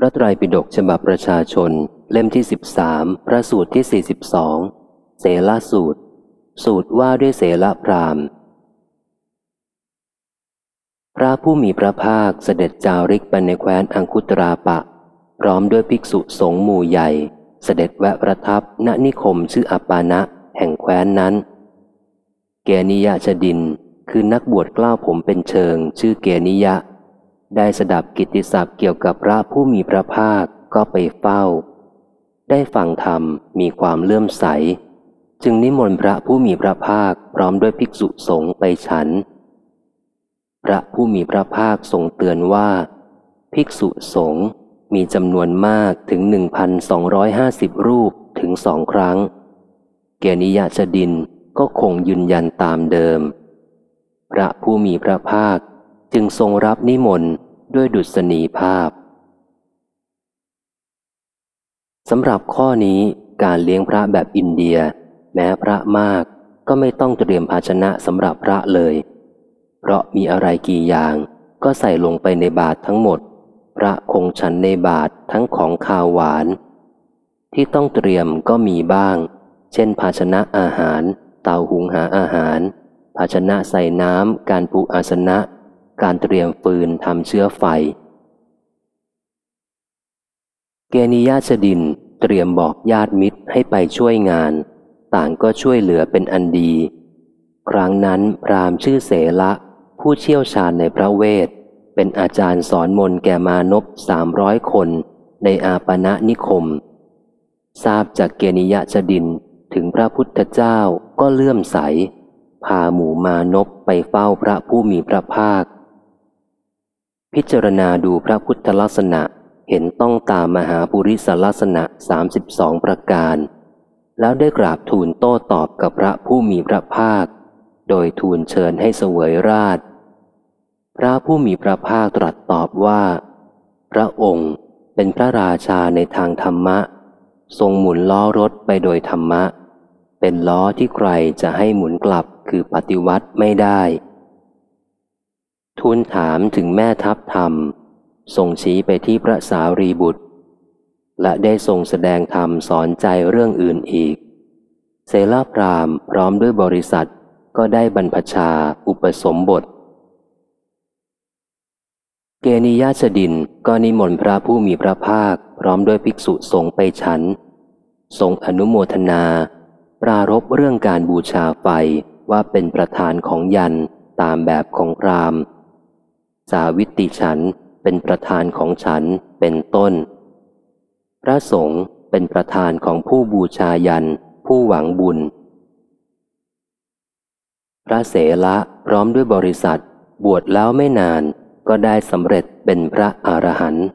พระไตรปิฎกฉบับประชาชน เล่มที่สิบสามพระสูตรที่สี่สิบสองเสลสูตร สูตรว่าด้วยเสลพรามพระผู้มีพระภาคเสด็จจาริกไปในแคว้นอังคุตราปะ พร้อมด้วยภิกษุสงฆ์หมู่ใหญ่ เสด็จแวะประทับณนิคมชื่ออปปานะ แห่งแคว้นนั้น เกนิยะชดิน คือนักบวชกล้าวผมเป็นเชิง ชื่อเกนิยะ ได้สดับกิตติศัพท์เกี่ยวกับพระผู้มีพระภาคก็ไปเฝ้า ได้ฟังธรรมมีความเลื่อมใส จึงนิมนต์พระผู้มีพระภาคพร้อมด้วยภิกษุสงฆ์ไปฉัน พระผู้มีพระภาคทรงเตือนว่า ภิกษุสงฆ์มีจำนวนมากถึง 1,250 รูปถึงสองครั้ง เกนิยะชดินก็คงยืนยันตามเดิม พระผู้มีพระภาคจึงทรงรับนิมนต์ ด้วยดุษณีภาพสำหรับข้อนี้การเลี้ยงพระแบบอินเดีย แม้พระมากก็ไม่ต้องเตรียมภาชนะสำหรับพระเลย เพราะมีอะไรกี่อย่างก็ใส่ลงไปในบาตรทั้งหมด พระคงฉันในบาตรทั้งของคาวหวาน ที่ต้องเตรียมก็มีบ้าง เช่น ภาชนะอาหาร เตาหุงหาอาหาร ภาชนะใส่น้ำการปูอาสนะ การเตรียมฟืนทำเชื้อไฟ เกนิยาชดินเตรียมบอกญาติมิตรให้ไปช่วยงาน ต่างก็ช่วยเหลือเป็นอันดี ครั้งนั้นพรามชื่อเสละผู้เชี่ยวชาญในพระเวท เป็นอาจารย์สอนมนต์แก่มานพสามร้อยคนในอาปณะนิคม ทราบจากเกนิยะชดินถึงพระพุทธเจ้าก็เลื่อมใส พาหมู่มานพไปเฝ้าพระผู้มีพระภาค พิจารณาดูพระพุทธลักษณะเห็นต้องตามมหาปุริสลักษณะสามสิบสองประการ แล้วได้กราบทูลโต้ตอบกับพระผู้มีพระภาค โดยทูลเชิญให้เสวยราช พระผู้มีพระภาคตรัสตอบว่า พระองค์เป็นพระราชาในทางธรรมะ ทรงหมุนล้อรถไปโดยธรรมะ เป็นล้อที่ใครจะให้หมุนกลับคือปฏิวัติไม่ได้ ทูลถามถึงแม่ทัพธรรมทรงชี้ไปที่พระสารีบุตร และได้ทรงแสดงธรรมสอนใจเรื่องอื่นอีกเสลาพรามพร้อมด้วยบริษัทก็ได้บรรพชาอุปสมบท เกนิยาชดินก็นิมนต์พระผู้มีพระภาค พร้อมด้วยภิกษุสงฆ์ไปฉันทรงอนุโมทนา ปรารบเรื่องการบูชาไฟว่าเป็นประธานของยันตามแบบของพราม สาวิติฉันเป็นประธานของฉันเป็นต้น พระสงฆ์เป็นประธานของผู้บูชายัน ผู้หวังบุญ พระเสละพร้อมด้วยบริษัท บวชแล้วไม่นานก็ได้สำเร็จเป็นพระอรหันต์